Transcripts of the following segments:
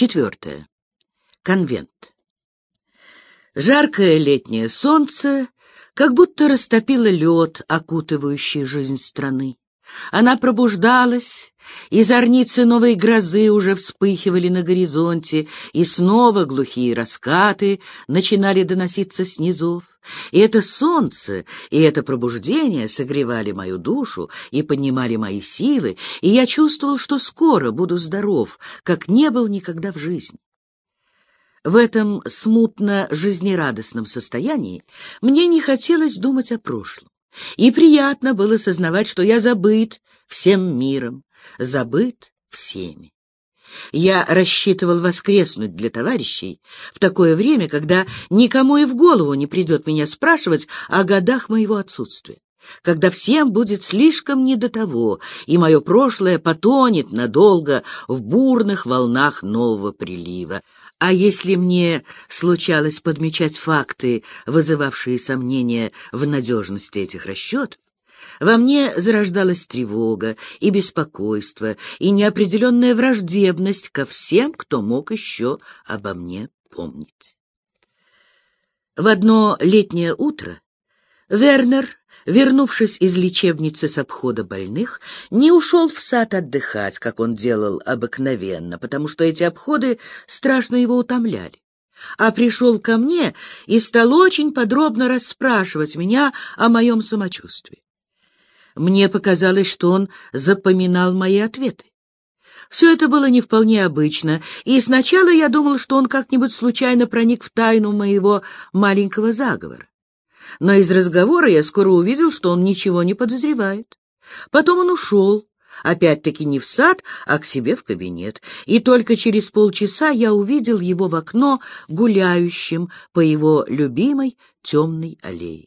Четвертое. Конвент. Жаркое летнее солнце как будто растопило лед, окутывающий жизнь страны. Она пробуждалась, и зорницы новой грозы уже вспыхивали на горизонте, и снова глухие раскаты начинали доноситься снизов. И это солнце, и это пробуждение согревали мою душу и поднимали мои силы, и я чувствовал, что скоро буду здоров, как не был никогда в жизни. В этом смутно жизнерадостном состоянии мне не хотелось думать о прошлом. И приятно было сознавать, что я забыт всем миром, забыт всеми. Я рассчитывал воскреснуть для товарищей в такое время, когда никому и в голову не придет меня спрашивать о годах моего отсутствия, когда всем будет слишком не до того, и мое прошлое потонет надолго в бурных волнах нового прилива. А если мне случалось подмечать факты, вызывавшие сомнения в надежности этих расчетов, во мне зарождалась тревога и беспокойство, и неопределенная враждебность ко всем, кто мог еще обо мне помнить. В одно летнее утро Вернер, вернувшись из лечебницы с обхода больных, не ушел в сад отдыхать, как он делал обыкновенно, потому что эти обходы страшно его утомляли а пришел ко мне и стал очень подробно расспрашивать меня о моем самочувствии. Мне показалось, что он запоминал мои ответы. Все это было не вполне обычно, и сначала я думал, что он как-нибудь случайно проник в тайну моего маленького заговора. Но из разговора я скоро увидел, что он ничего не подозревает. Потом он ушел, опять-таки не в сад, а к себе в кабинет, и только через полчаса я увидел его в окно гуляющим по его любимой темной аллее.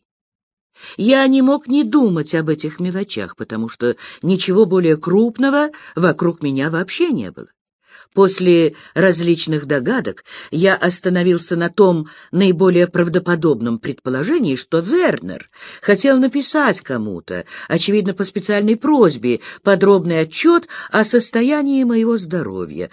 Я не мог не думать об этих мелочах, потому что ничего более крупного вокруг меня вообще не было. После различных догадок я остановился на том наиболее правдоподобном предположении, что Вернер хотел написать кому-то, очевидно, по специальной просьбе, подробный отчет о состоянии моего здоровья.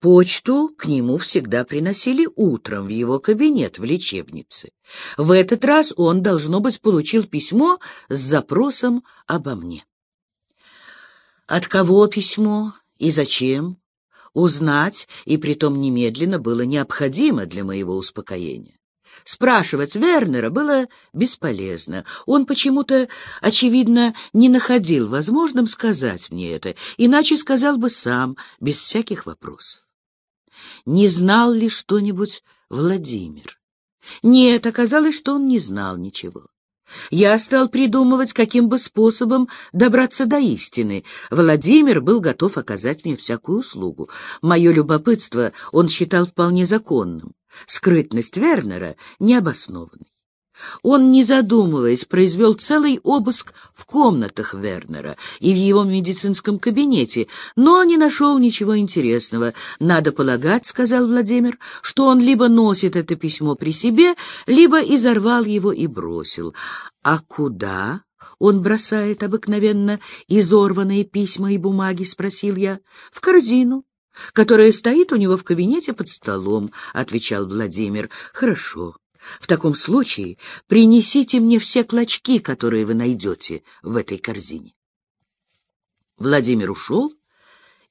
Почту к нему всегда приносили утром в его кабинет в лечебнице. В этот раз он, должно быть, получил письмо с запросом обо мне. От кого письмо и зачем? Узнать, и притом немедленно, было необходимо для моего успокоения. Спрашивать Вернера было бесполезно. Он почему-то, очевидно, не находил возможным сказать мне это, иначе сказал бы сам, без всяких вопросов. Не знал ли что-нибудь Владимир? Нет, оказалось, что он не знал ничего. Я стал придумывать, каким бы способом добраться до истины. Владимир был готов оказать мне всякую услугу. Мое любопытство он считал вполне законным, скрытность Вернера — необоснованной. Он, не задумываясь, произвел целый обыск в комнатах Вернера и в его медицинском кабинете, но не нашел ничего интересного. «Надо полагать, — сказал Владимир, — что он либо носит это письмо при себе, либо изорвал его и бросил. А куда?» Он бросает обыкновенно изорванные письма и бумаги, спросил я. В корзину, которая стоит у него в кабинете под столом, отвечал Владимир. Хорошо. В таком случае принесите мне все клочки, которые вы найдете в этой корзине. Владимир ушел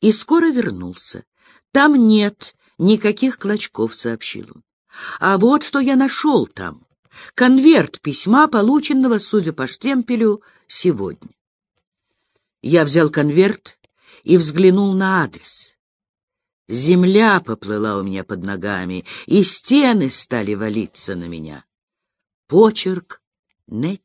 и скоро вернулся. Там нет никаких клочков, сообщил он. А вот что я нашел там. Конверт письма, полученного, судя по штемпелю, сегодня. Я взял конверт и взглянул на адрес. Земля поплыла у меня под ногами, и стены стали валиться на меня. Почерк Нетти.